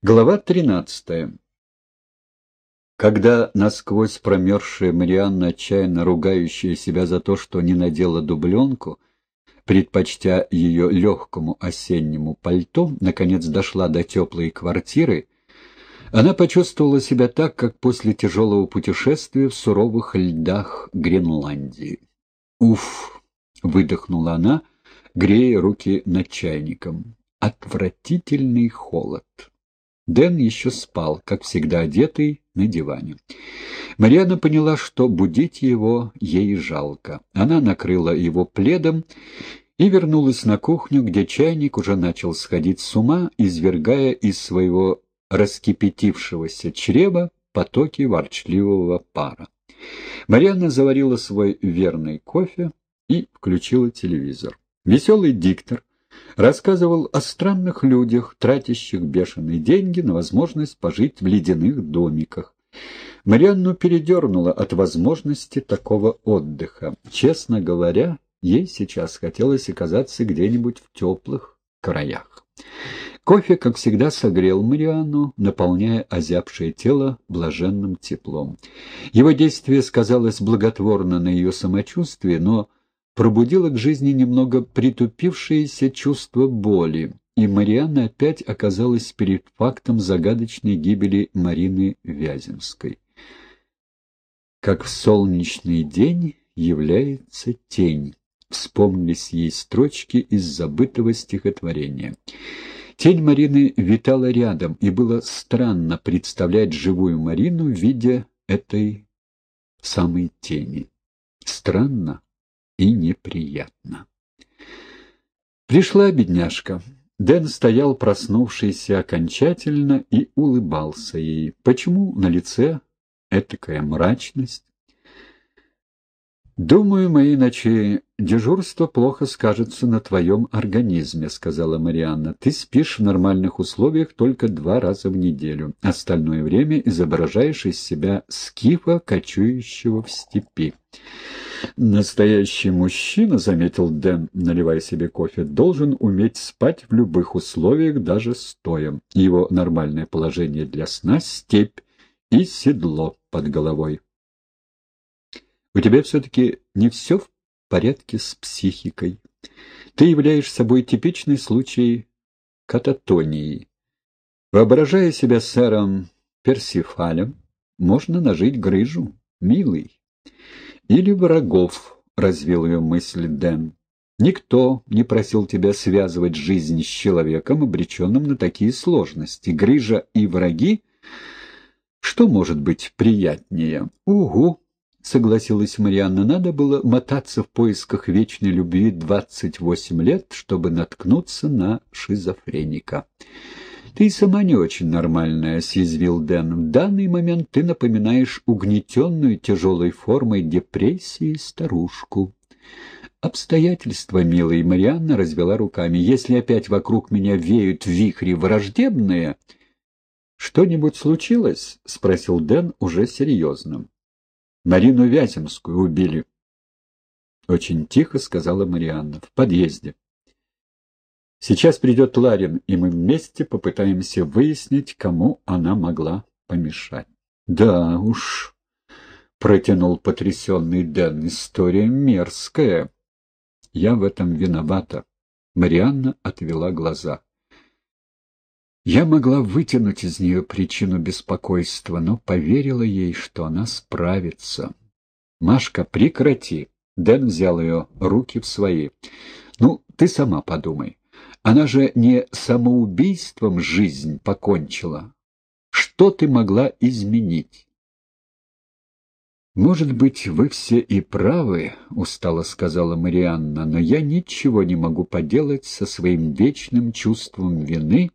Глава 13. Когда насквозь промерзшая Марианна, отчаянно ругающая себя за то, что не надела дубленку, предпочтя ее легкому осеннему пальто, наконец дошла до теплой квартиры, она почувствовала себя так, как после тяжелого путешествия в суровых льдах Гренландии. «Уф!» — выдохнула она, грея руки над чайником. «Отвратительный холод!» Дэн еще спал, как всегда одетый, на диване. Мариана поняла, что будить его ей жалко. Она накрыла его пледом и вернулась на кухню, где чайник уже начал сходить с ума, извергая из своего раскипятившегося чрева потоки ворчливого пара. Марианна заварила свой верный кофе и включила телевизор. Веселый диктор рассказывал о странных людях, тратящих бешеные деньги на возможность пожить в ледяных домиках. Марианну передернула от возможности такого отдыха. Честно говоря, ей сейчас хотелось оказаться где-нибудь в теплых краях. Кофе, как всегда, согрел Марианну, наполняя озябшее тело блаженным теплом. Его действие сказалось благотворно на ее самочувствие, но пробудило к жизни немного притупившееся чувство боли, и Марианна опять оказалась перед фактом загадочной гибели Марины Вяземской. Как в солнечный день является тень, вспомнились ей строчки из забытого стихотворения. Тень Марины витала рядом, и было странно представлять живую Марину в виде этой самой тени. Странно, и неприятно. Пришла бедняжка. Дэн стоял, проснувшийся окончательно, и улыбался ей. Почему на лице этакая мрачность? «Думаю, мои ночи дежурство плохо скажется на твоем организме», — сказала Марианна. «Ты спишь в нормальных условиях только два раза в неделю. Остальное время изображаешь из себя скифа, кочующего в степи». «Настоящий мужчина», — заметил Дэн, наливая себе кофе, — «должен уметь спать в любых условиях, даже стоя. Его нормальное положение для сна — степь и седло под головой». «У тебя все-таки не все в порядке с психикой. Ты являешь собой типичный случай кататонии. Воображая себя сэром Персифалем, можно нажить грыжу, милый». «Или врагов», — развил ее мысль Дэн. «Никто не просил тебя связывать жизнь с человеком, обреченным на такие сложности. Грыжа и враги? Что может быть приятнее? Угу!» — согласилась Марианна. «Надо было мотаться в поисках вечной любви двадцать восемь лет, чтобы наткнуться на шизофреника». «Ты сама не очень нормальная», — съязвил Дэн. «В данный момент ты напоминаешь угнетенную тяжелой формой депрессии старушку». «Обстоятельства, милый Марианна развела руками. Если опять вокруг меня веют вихри враждебные...» «Что-нибудь случилось?» — спросил Дэн уже серьезно. «Марину Вяземскую убили». Очень тихо сказала Марианна. «В подъезде». Сейчас придет Ларин, и мы вместе попытаемся выяснить, кому она могла помешать. Да уж, протянул потрясенный Дэн, история мерзкая. Я в этом виновата. Марианна отвела глаза. Я могла вытянуть из нее причину беспокойства, но поверила ей, что она справится. «Машка, прекрати!» Дэн взял ее руки в свои. «Ну, ты сама подумай. Она же не самоубийством жизнь покончила. Что ты могла изменить? «Может быть, вы все и правы», — устало сказала Марианна, «но я ничего не могу поделать со своим вечным чувством вины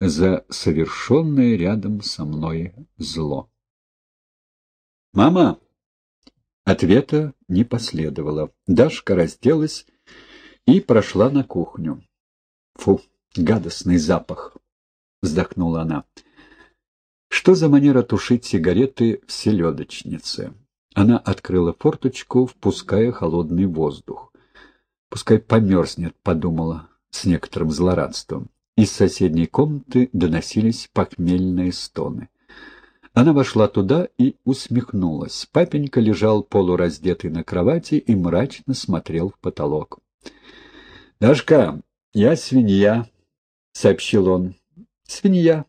за совершенное рядом со мной зло». «Мама!» Ответа не последовало. Дашка разделась и прошла на кухню. Фу, гадостный запах, вздохнула она. Что за манера тушить сигареты в селедочнице? Она открыла форточку, впуская холодный воздух. Пускай померзнет, подумала с некоторым злорадством. Из соседней комнаты доносились похмельные стоны. Она вошла туда и усмехнулась. Папенька лежал полураздетый на кровати и мрачно смотрел в потолок. — Дашка, я свинья, — сообщил он. — Свинья.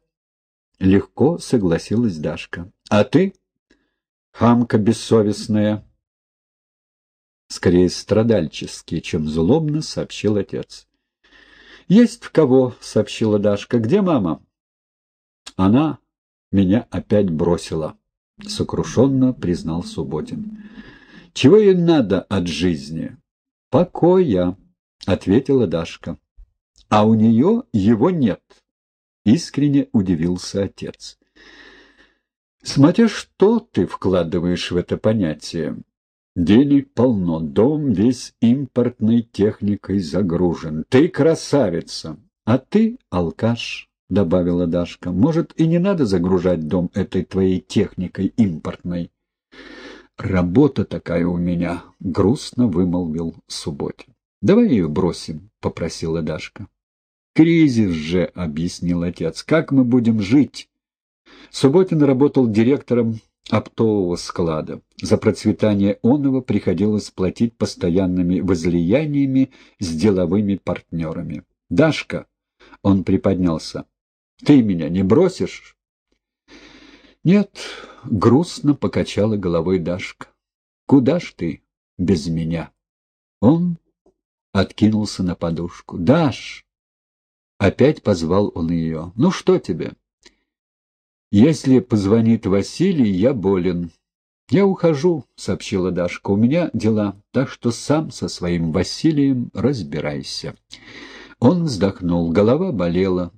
Легко согласилась Дашка. — А ты? — Хамка бессовестная. Скорее страдальчески, чем злобно, сообщил отец. — Есть в кого, — сообщила Дашка. — Где мама? — Она меня опять бросила, — сокрушенно признал Субботин. — Чего ей надо от жизни? — Покоя, — ответила Дашка. — А у нее его нет, — искренне удивился отец. — Смотря что ты вкладываешь в это понятие. Денег полно, дом весь импортной техникой загружен. Ты красавица, а ты алкаш. — добавила Дашка. — Может, и не надо загружать дом этой твоей техникой импортной? — Работа такая у меня, — грустно вымолвил Субботин. — Давай ее бросим, — попросила Дашка. — Кризис же, — объяснил отец. — Как мы будем жить? Субботин работал директором оптового склада. За процветание оного приходилось платить постоянными возлияниями с деловыми партнерами. «Дашка!» — он приподнялся. Ты меня не бросишь? Нет, грустно покачала головой Дашка. Куда ж ты без меня? Он откинулся на подушку. Даш! Опять позвал он ее. Ну что тебе? Если позвонит Василий, я болен. Я ухожу, сообщила Дашка. У меня дела, так что сам со своим Василием разбирайся. Он вздохнул, голова болела.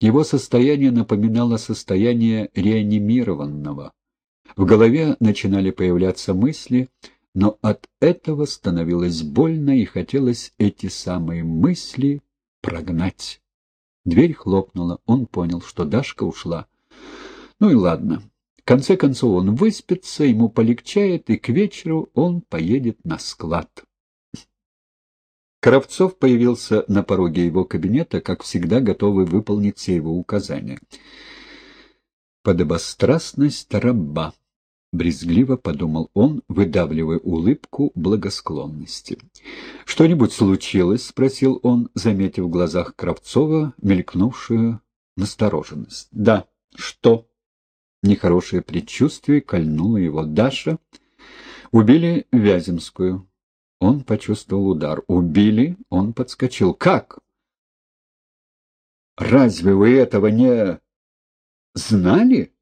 Его состояние напоминало состояние реанимированного. В голове начинали появляться мысли, но от этого становилось больно и хотелось эти самые мысли прогнать. Дверь хлопнула, он понял, что Дашка ушла. Ну и ладно. В конце концов он выспится, ему полегчает, и к вечеру он поедет на склад. Кравцов появился на пороге его кабинета, как всегда готовый выполнить все его указания. «Подобострастность раба», — брезгливо подумал он, выдавливая улыбку благосклонности. «Что-нибудь случилось?» — спросил он, заметив в глазах Кравцова мелькнувшую настороженность. «Да, что?» Нехорошее предчувствие кольнуло его. «Даша?» «Убили Вяземскую». Он почувствовал удар. Убили, он подскочил. Как? Разве вы этого не знали?